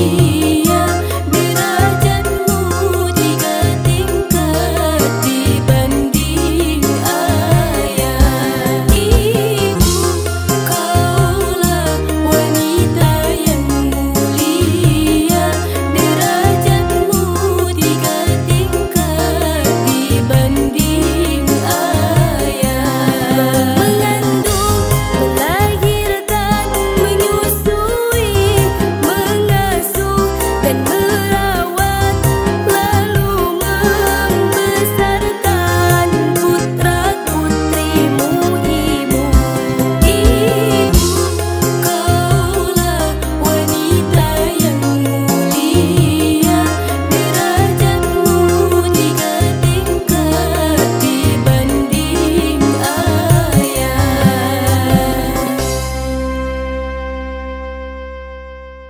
You.